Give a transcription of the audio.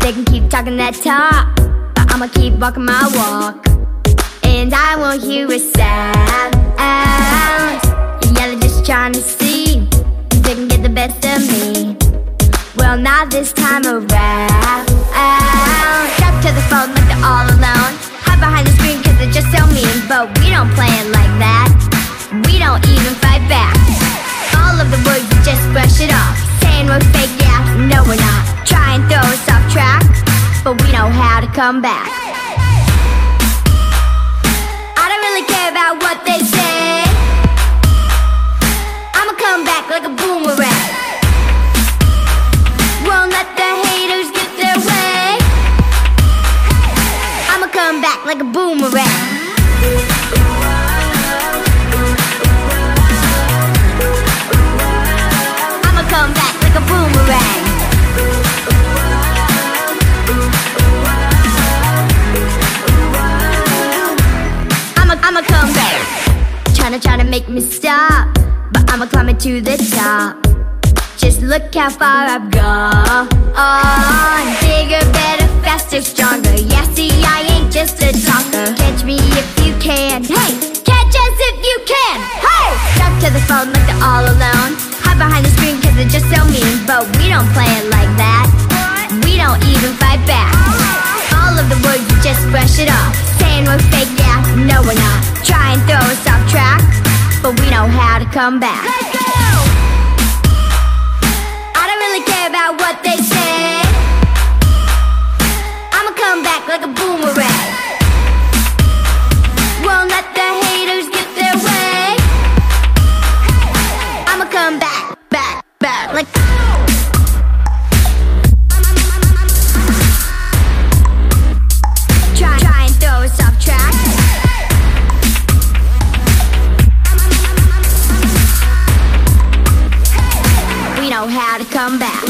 They can keep talking that talk, but I'ma keep walking my walk. And I won't hear a sound. Yeah, they're just trying to see if they can get the best of me. Well, not this time around. Fight back. All of the words, we just brush it off. Saying we're fake, yeah, no we're not. Try and throw us off track, but we know how to come back. I don't really care about what they say. I'ma come back like a boomerang. Won't let the haters get their way. I'ma come back like a boomerang. Make me stop. But I'ma climb it to the top. Just look how far I've gone. Oh, bigger, better, faster, stronger. Yeah, see, I ain't just a talker. Catch me if you can. Hey, catch us if you can. Hey, stuck to the phone like they're all alone. Hide behind the screen cause they're just so mean. But we don't play it like that. We don't even fight back. All of the words, we just brush it off. Saying we're fake, yeah, no we're not. Know how to come back. I don't really care about what they say. I'ma come back like a boomerang. Won't let the haters get their way. I'ma come back, back, back like. To come back.